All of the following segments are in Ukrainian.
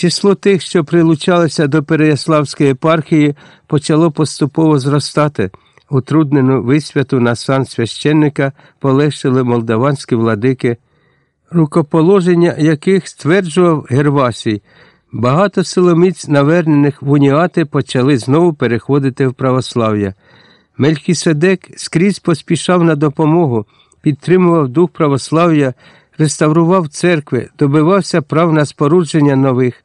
Число тих, що прилучалися до Переяславської епархії, почало поступово зростати. Утруднену висвяту на сан священника полегшили молдаванські владики, рукоположення яких стверджував Гервасій. Багато силоміць, навернених в уніати, почали знову переходити в православ'я. Мельхіседек скрізь поспішав на допомогу, підтримував дух православ'я, реставрував церкви, добивався прав на спорудження нових.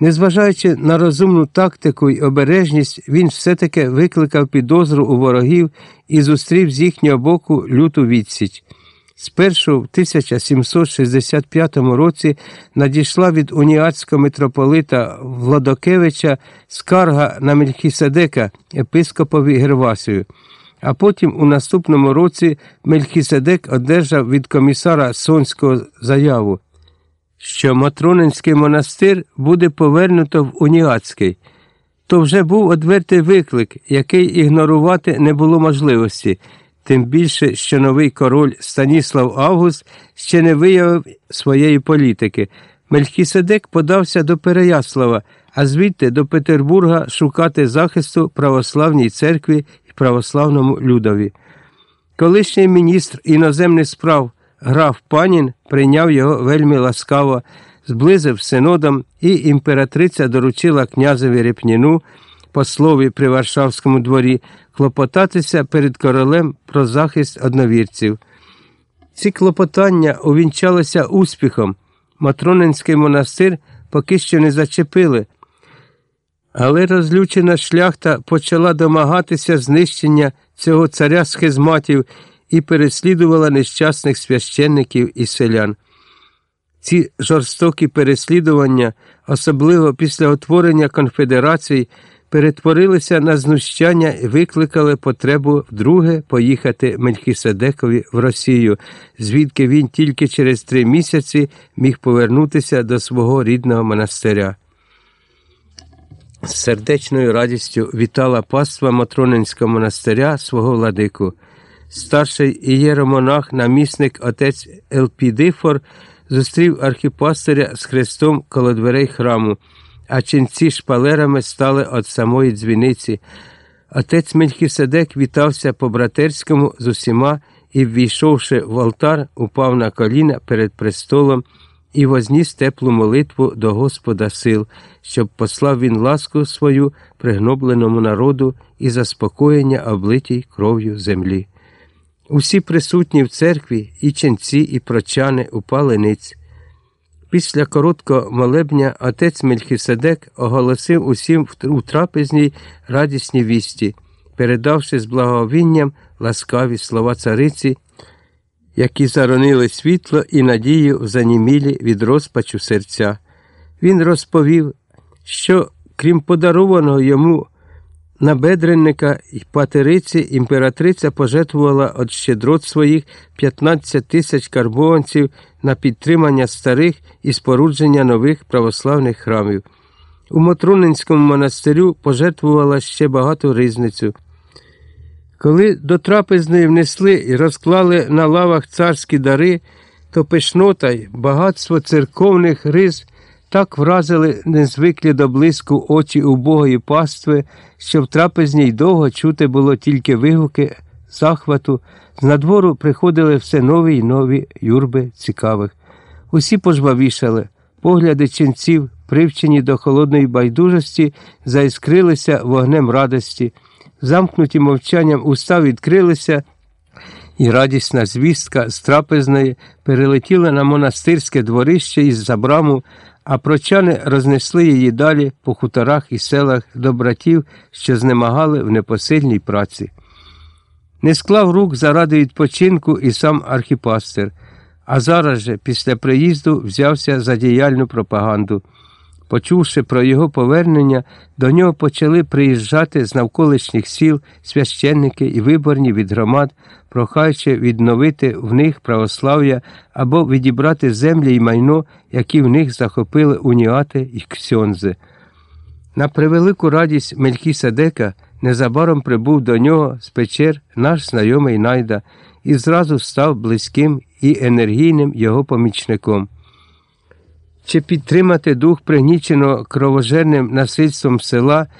Незважаючи на розумну тактику й обережність, він все-таки викликав підозру у ворогів і зустрів з їхнього боку люту відсіч. Спершу в 1765 році надійшла від уніатського митрополита Владокевича скарга на Мельхіседека, епископові Гервасію. А потім у наступному році Мельхіседек одержав від комісара Сонського заяву, що Матронинський монастир буде повернуто в Уніатський. То вже був одвертий виклик, який ігнорувати не було можливості тим більше, що новий король Станіслав Август ще не виявив своєї політики. Мельхіседек подався до Переяслава, а звідти до Петербурга шукати захисту православній церкві і православному людові. Колишній міністр іноземних справ граф Панін прийняв його вельми ласкаво, зблизив синодом, і імператриця доручила князеві Репніну послові при Варшавському дворі клопотатися перед королем про захист одновірців. Ці клопотання увінчалися успіхом. Матронинський монастир поки що не зачепили, але розлючена шляхта почала домагатися знищення цього царя схизматів і переслідувала нещасних священників і селян. Ці жорстокі переслідування, особливо після утворення конфедерацій, перетворилися на знущання і викликали потребу вдруге поїхати Мельхіседекові в Росію, звідки він тільки через три місяці міг повернутися до свого рідного монастиря. З сердечною радістю вітала паства Матронинського монастиря свого владику. Старший ієромонах, намісник отець Елпідифор, зустрів архіпастиря з хрестом коло дверей храму а ченці шпалерами стали від самої дзвіниці. Отець Мельхіседек вітався по братерському з усіма і, ввійшовши в алтар, упав на коліна перед престолом і возніс теплу молитву до Господа сил, щоб послав він ласку свою пригнобленому народу і заспокоєння облитій кров'ю землі. Усі присутні в церкві, і ченці, і прочани упали ниць. Після короткого молебня отець Мельхіседек оголосив усім у трапезній радісні вісті, передавши з благовінням ласкаві слова цариці, які заронили світло і надію в занімілі від розпачу серця. Він розповів, що, крім подарованого йому набедренника і патериці, імператриця пожертвувала від щедрот своїх 15 тисяч карбованців на підтримання старих і спорудження нових православних храмів. У Мотрунинському монастирю пожертвувала ще багато різницю. Коли до трапезної внесли і розклали на лавах царські дари, то пишнота й багатство церковних риз так вразили незвиклі до блиску очі убогої пастви, що в трапезній довго чути було тільки вигуки захвату, з надвору приходили все нові й нові юрби цікавих. Усі пожвавішали, погляди ченців, привчені до холодної байдужості, заіскрилися вогнем радості, замкнуті мовчанням уста відкрилися. І радісна звістка з трапезної перелетіла на монастирське дворище із забраму, а прочани рознесли її далі по хуторах і селах до братів, що знемагали в непосильній праці. Не склав рук заради відпочинку і сам архіпастер, а зараз же, після приїзду, взявся за діяльну пропаганду. Почувши про його повернення, до нього почали приїжджати з навколишніх сіл священники і виборні від громад, прохаючи відновити в них православ'я або відібрати землі й майно, які в них захопили уніати і ксьонзи. На превелику радість Мелькіседека незабаром прибув до нього з печер наш знайомий найда і зразу став близьким і енергійним його помічником. Чи підтримати дух пригніченого кровожерним насильством села